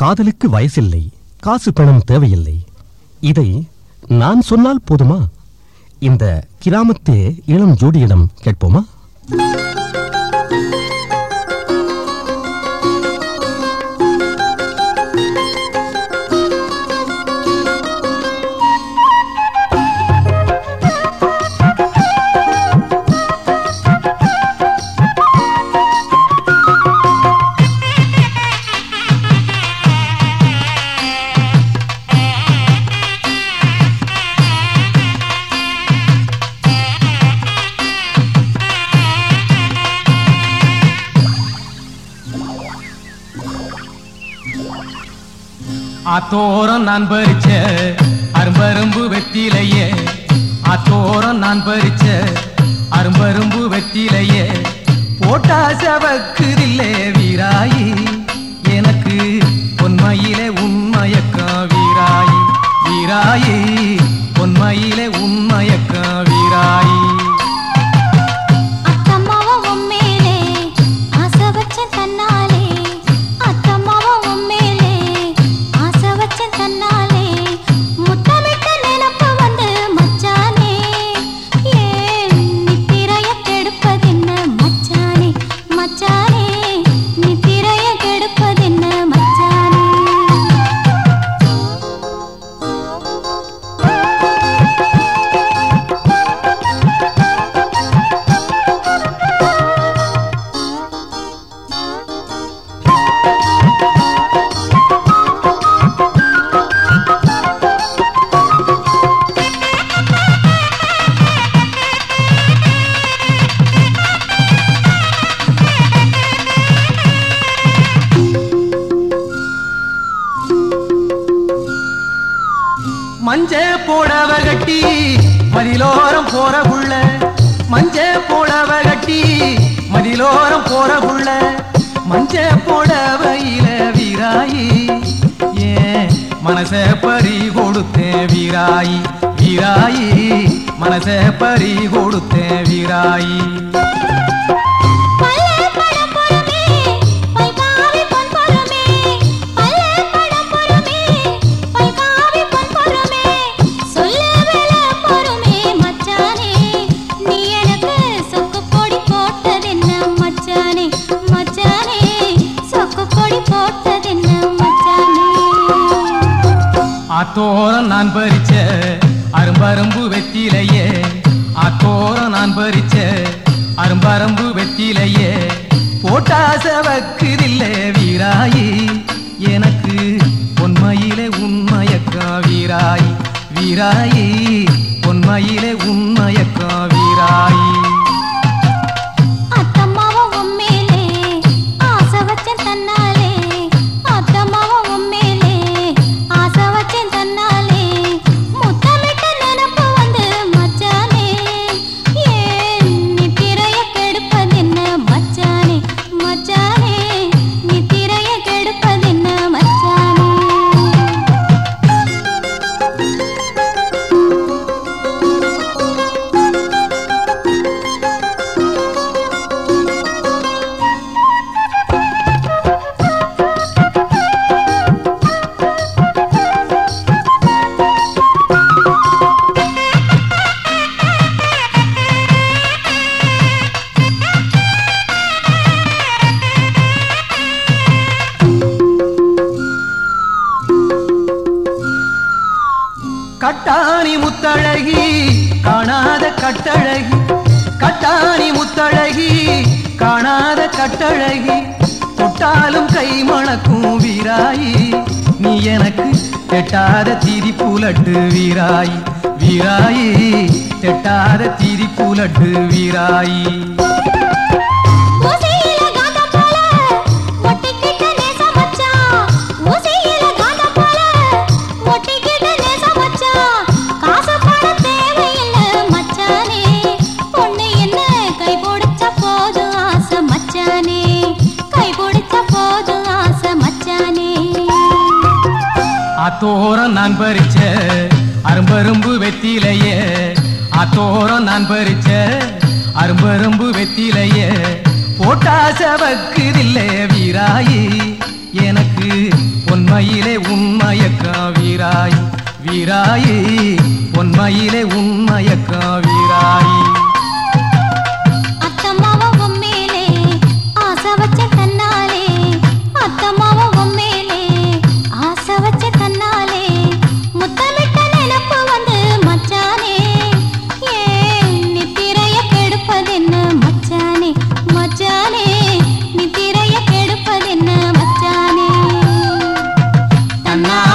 காதலுக்கு வயசில்லை காசு பணம் தேவையில்லை. இதை நான் சொன்னால் போதுமா? இந்த கிராமத்து இளம் ஜோடியிடம் கேட்போமா? அத்தோரம் நான் பறிச்ச அரும்பரும்பு வெத்திலையே. அத்தோரம் நான் பறிச்ச அரும்பரும்பு வெத்திலையே. போட்டா செவக்குதில்லே வீராயி எனக்கு பொன்மையிலே உண்மையக்கா வீராயி. வீராயி பொன்மையிலே உண்மையக்கா மஞ்ச போடவ கட்டி மதிலோரம் போற புள்ள. மஞ்ச போடவ கட்டி மதிலோரம் போற புள்ள. மஞ்ச போடவையில வீராயி. ஏ மனச பறி கொடுத்தேன் வீராயி? வீராயி மனச பறி கொடுத்தேன் வீராயி. ஆத்தோரம் நான் பறிச்ச அரும்பரும்பு வெத்திலையே ஆத்தோரம் நான் பறிச்ச அரும்பரம்பு வெத்திலையே போட்டாச வக்குதில்லை வீராயி எனக்கு பொன்மையிலே உண்மையக்கா வீராயி. வீராயி பொன்மையிலே உண்மையக்கா கட்டாணி முத்தழகி காணாத கட்டழகி கட்டாணி முத்தழகி காணாத கட்டழகி தொட்டாலும் கை மணக்கும் வீராயி நீ எனக்கு எட்டாத திரி புலட்டு வீராயி வீராயி எட்டாத திரி புலட்டு வீராயி. அத்தோரம் நான் பறிச்ச அரும்பரும்பு வெத்திலையே. அத்தோரம் நான் பறிச்ச அரும்பரும்பு வெத்திலையே. போட்டாச வக்குதில்லே வீராயி. எனக்கு உண்மையிலே உண்மையக்கா வீராய். வீராயி உண்மையிலே உண்மையக்கா வீராயி. Anna.